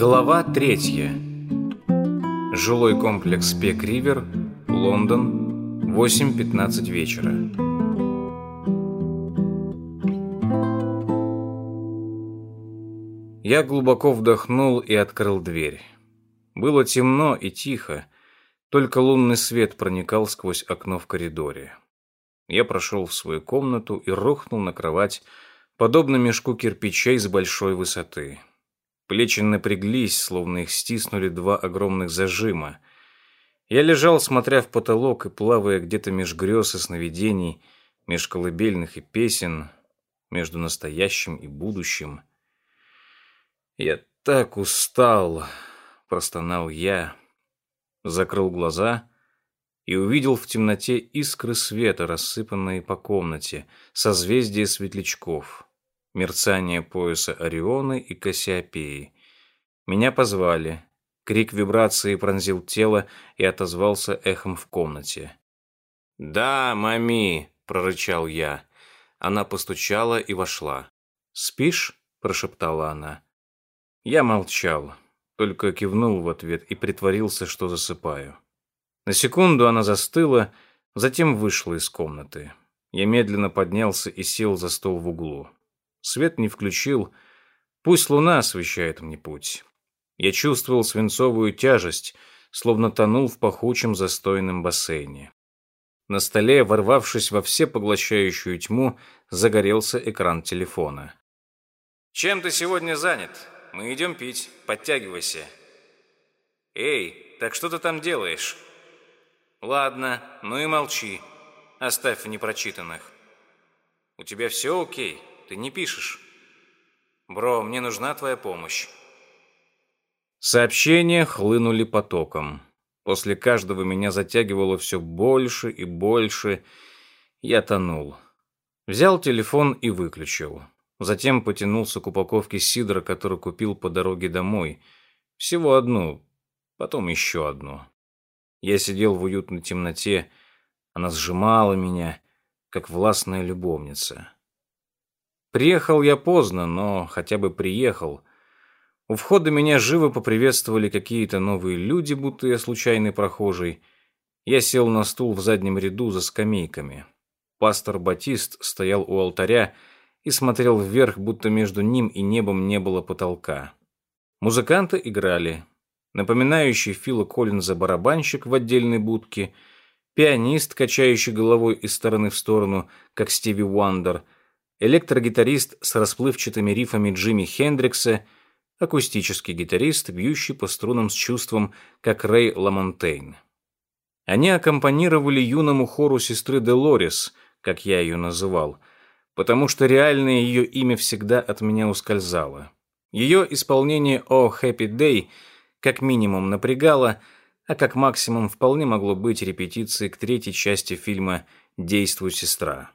Глава третья. Жилой комплекс Пек-Ривер, Лондон, 8.15 вечера. Я глубоко вдохнул и открыл дверь. Было темно и тихо, только лунный свет проникал сквозь окно в коридоре. Я прошел в свою комнату и рухнул на кровать, подобно мешку кирпичей с большой высоты. Плечи напряглись, словно их стиснули два огромных зажима. Я лежал, смотря в потолок и плавая где-то меж грез и сновидений, меж колыбельных и песен, между настоящим и будущим. Я так устал, простонал я, закрыл глаза и увидел в темноте искры света, рассыпанные по комнате, созвездия светлячков мерцание пояса Орионы и Кассиопеи. Меня позвали. Крик вибрации пронзил тело и отозвался эхом в комнате. «Да, мами!» — прорычал я. Она постучала и вошла. «Спишь?» — прошептала она. Я молчал, только кивнул в ответ и притворился, что засыпаю. На секунду она застыла, затем вышла из комнаты. Я медленно поднялся и сел за стол в углу. Свет не включил. Пусть луна освещает мне путь. Я чувствовал свинцовую тяжесть, словно тонул в пахучем застойном бассейне. На столе, ворвавшись во все поглощающую тьму, загорелся экран телефона. «Чем ты сегодня занят? Мы идем пить. Подтягивайся». «Эй, так что ты там делаешь?» «Ладно, ну и молчи. Оставь в непрочитанных». «У тебя все окей?» Ты не пишешь. Бро, мне нужна твоя помощь. Сообщения хлынули потоком. После каждого меня затягивало все больше и больше. Я тонул. Взял телефон и выключил. Затем потянулся к упаковке сидра, которую купил по дороге домой. Всего одну, потом еще одну. Я сидел в уютной темноте. Она сжимала меня, как властная любовница. Приехал я поздно, но хотя бы приехал. У входа меня живо поприветствовали какие-то новые люди, будто я случайный прохожий. Я сел на стул в заднем ряду за скамейками. Пастор Батист стоял у алтаря и смотрел вверх, будто между ним и небом не было потолка. Музыканты играли. Напоминающий Фила Коллинза барабанщик в отдельной будке, пианист, качающий головой из стороны в сторону, как Стиви Уандер — электрогитарист с расплывчатыми рифами Джимми Хендрикса, акустический гитарист, бьющий по струнам с чувством, как Рэй Ламонтейн. Они аккомпанировали юному хору сестры Делорис, как я ее называл, потому что реальное ее имя всегда от меня ускользало. Ее исполнение «О Happy Day» как минимум напрягало, а как максимум вполне могло быть репетицией к третьей части фильма «Действуй, сестра».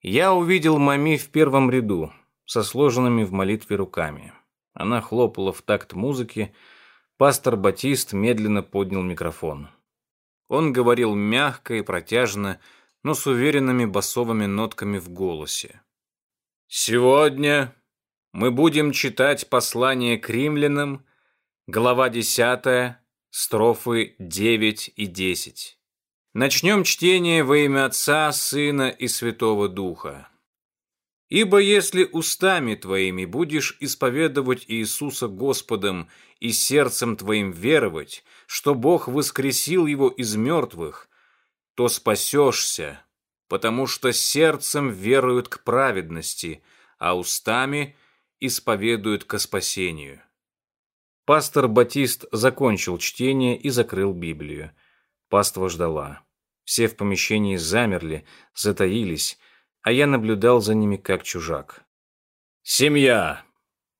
Я увидел Мами в первом ряду, со сложенными в молитве руками. Она хлопала в такт музыки. Пастор Батист медленно поднял микрофон. Он говорил мягко и протяжно, но с уверенными басовыми нотками в голосе. «Сегодня мы будем читать послание к римлянам, глава 10, строфы 9 и 10. Начнем чтение во имя Отца, Сына и Святого Духа. Ибо если устами твоими будешь исповедовать Иисуса Господом и сердцем твоим веровать, что Бог воскресил его из мертвых, то спасешься, потому что сердцем веруют к праведности, а устами исповедуют ко спасению. Пастор Батист закончил чтение и закрыл Библию. Паства ждала. Все в помещении замерли, затаились, а я наблюдал за ними как чужак. «Семья,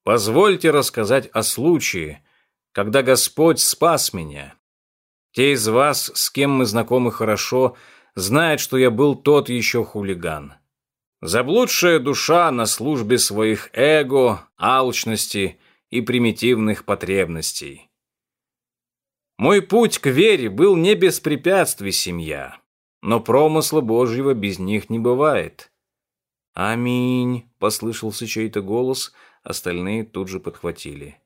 позвольте рассказать о случае, когда Господь спас меня. Те из вас, с кем мы знакомы хорошо, знают, что я был тот еще хулиган. Заблудшая душа на службе своих эго, алчности и примитивных потребностей. Мой путь к вере был не без препятствий, семья. но промысла Божьего без них не бывает. «Аминь», — послышался чей-то голос, остальные тут же подхватили.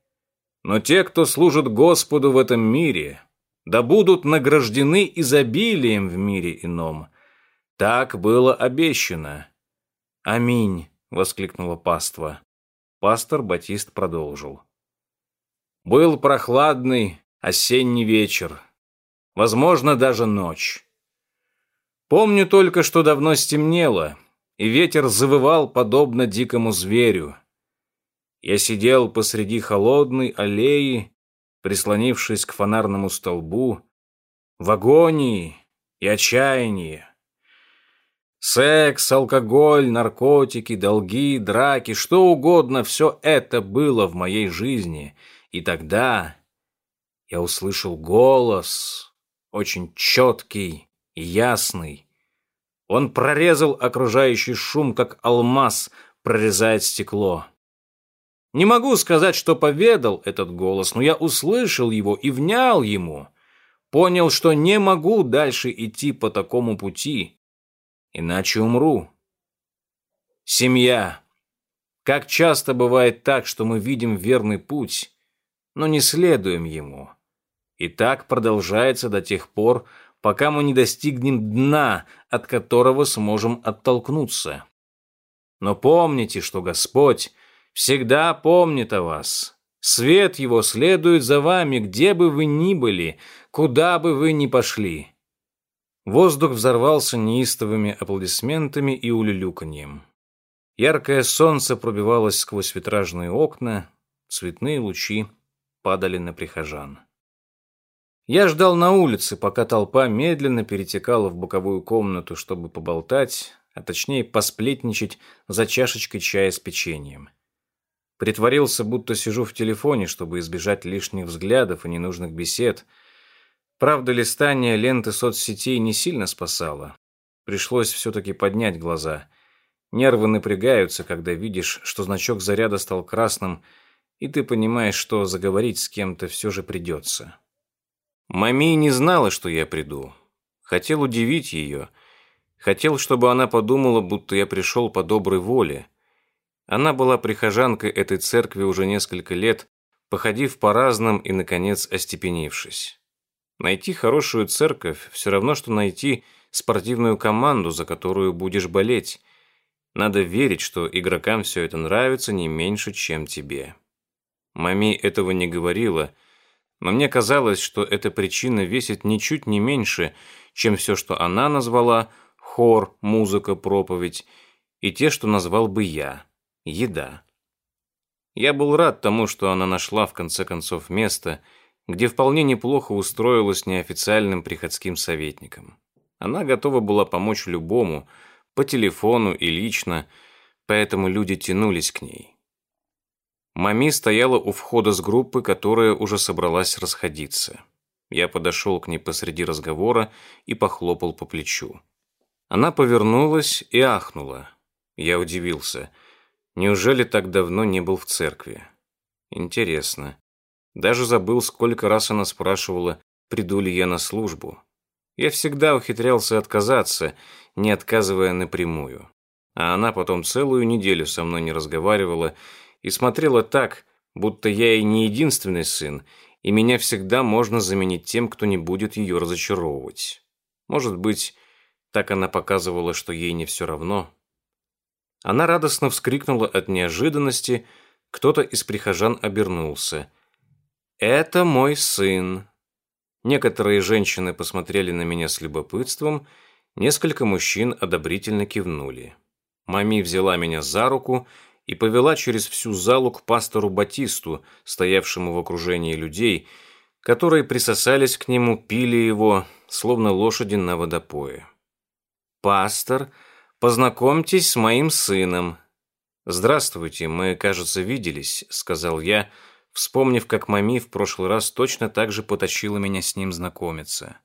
«Но те, кто служит Господу в этом мире, да будут награждены изобилием в мире ином. Так было обещано». «Аминь», — воскликнула паства. Пастор Батист продолжил. «Был прохладный осенний вечер, возможно, даже ночь. Помню только, что давно стемнело, и ветер завывал подобно дикому зверю. Я сидел посреди холодной аллеи, прислонившись к фонарному столбу, в агонии и отчаянии. Секс, алкоголь, наркотики, долги, драки, что угодно, все это было в моей жизни. И тогда я услышал голос, очень четкий и ясный. Он прорезал окружающий шум, как алмаз прорезает стекло. Не могу сказать, что поведал этот голос, но я услышал его и внял ему. Понял, что не могу дальше идти по такому пути, иначе умру. Семья. Как часто бывает так, что мы видим верный путь, но не следуем ему. И так продолжается до тех пор, пока мы не достигнем дна, от которого сможем оттолкнуться. Но помните, что Господь всегда помнит о вас. Свет Его следует за вами, где бы вы ни были, куда бы вы ни пошли. Воздух взорвался неистовыми аплодисментами и улюлюканьем. Яркое солнце пробивалось сквозь витражные окна, цветные лучи падали на прихожан. Я ждал на улице, пока толпа медленно перетекала в боковую комнату, чтобы поболтать, а точнее посплетничать за чашечкой чая с печеньем. Притворился, будто сижу в телефоне, чтобы избежать лишних взглядов и ненужных бесед. Правда, листание ленты соцсетей не сильно спасало. Пришлось все-таки поднять глаза. Нервы напрягаются, когда видишь, что значок заряда стал красным, и ты понимаешь, что заговорить с кем-то все же придется. Мами не знала, что я приду. Хотел удивить ее. Хотел, чтобы она подумала, будто я пришел по доброй воле. Она была прихожанкой этой церкви уже несколько лет, походив по разным и, наконец, остепенившись. Найти хорошую церковь все равно, что найти спортивную команду, за которую будешь болеть. Надо верить, что игрокам все это нравится не меньше, чем тебе. Мами этого не говорила, но мне казалось, что эта причина весит ничуть не меньше, чем все, что она назвала хор, музыка, проповедь, и те, что назвал бы я еда. Я был рад тому, что она нашла в конце концов место, где вполне неплохо устроилась неофициальным приходским советником. Она готова была помочь любому, по телефону и лично, поэтому люди тянулись к ней. Мами стояла у входа с группы, которая уже собралась расходиться. Я подошел к ней посреди разговора и похлопал по плечу. Она повернулась и ахнула. Я удивился – Неужели так давно не был в церкви? Интересно. Даже забыл, сколько раз она спрашивала, приду ли я на службу. Я всегда ухитрялся отказаться, не отказывая напрямую. А она потом целую неделю со мной не разговаривала и смотрела так, будто я и не единственный сын, и меня всегда можно заменить тем, кто не будет ее разочаровывать. Может быть, так она показывала, что ей не все равно, она радостно вскрикнула от неожиданности, кто-то из прихожан обернулся. «Это мой сын». Некоторые женщины посмотрели на меня с любопытством, несколько мужчин одобрительно кивнули. Мами взяла меня за руку и повела через всю залу к пастору Батисту, стоявшему в окружении людей, которые присосались к нему, пили его, словно лошади на водопое. Пастор – Познакомьтесь с моим сыном». «Здравствуйте, мы, кажется, виделись», — сказал я, вспомнив, как мами в прошлый раз точно так же потащила меня с ним знакомиться.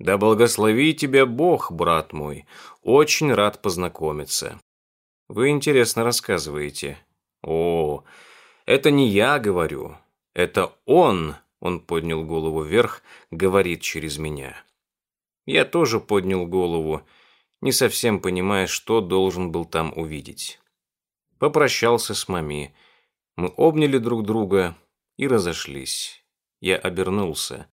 «Да благослови тебя Бог, брат мой. Очень рад познакомиться». «Вы интересно рассказываете». «О, это не я говорю. Это он», — он поднял голову вверх, — говорит через меня. Я тоже поднял голову, не совсем понимая, что должен был там увидеть. Попрощался с мами. Мы обняли друг друга и разошлись. Я обернулся.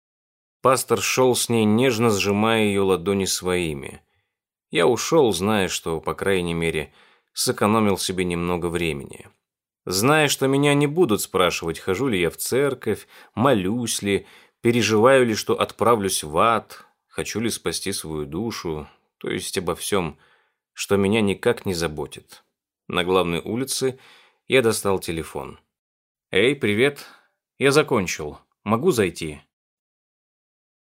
Пастор шел с ней, нежно сжимая ее ладони своими. Я ушел, зная, что, по крайней мере, сэкономил себе немного времени. Зная, что меня не будут спрашивать, хожу ли я в церковь, молюсь ли, переживаю ли, что отправлюсь в ад, хочу ли спасти свою душу, то есть обо всем, что меня никак не заботит. На главной улице я достал телефон. «Эй, привет. Я закончил. Могу зайти?»